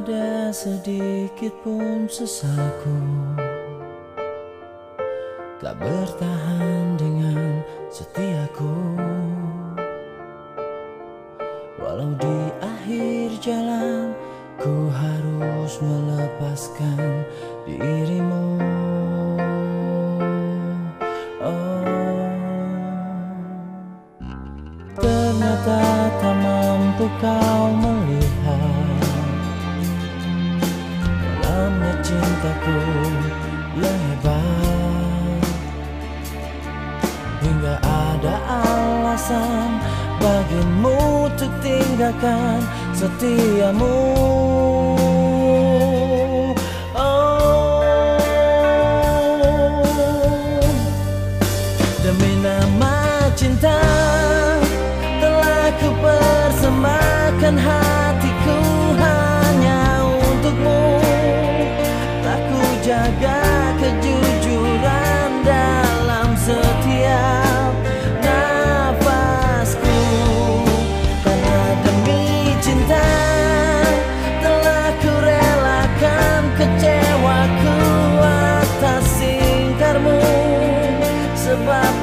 ada sedikit pun sesalku Tak bertahan dengan setiaku. Walau di akhir jalan Ku harus melepaskan dirimu hebat Hingga ada alasan bagimu untuk tinggalkan setiamu Oh. Demi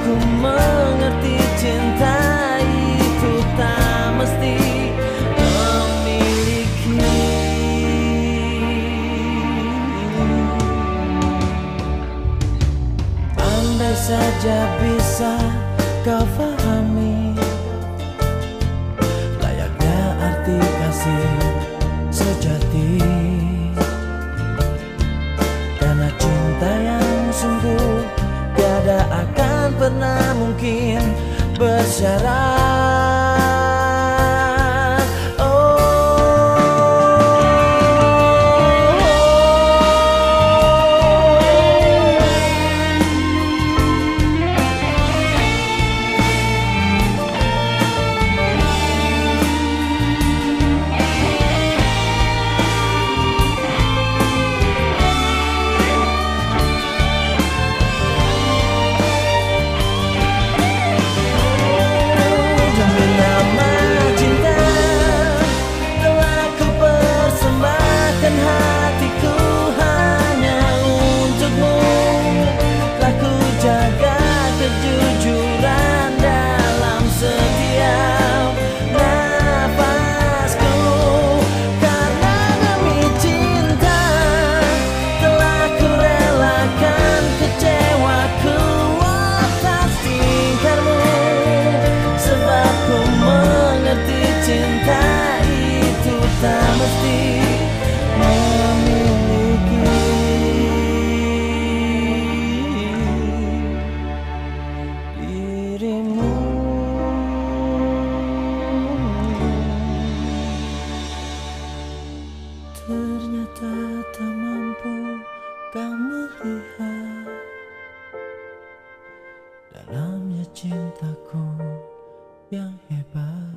Sebab ku mengerti cinta itu tak mesti memiliki. Andai saja bisa kau fahami. Layaknya arti kasih sejati pernah mungkin bersyarat dirimu. Ternyata tak mampu kau melihat. Dalamnya cintaku yang hebat.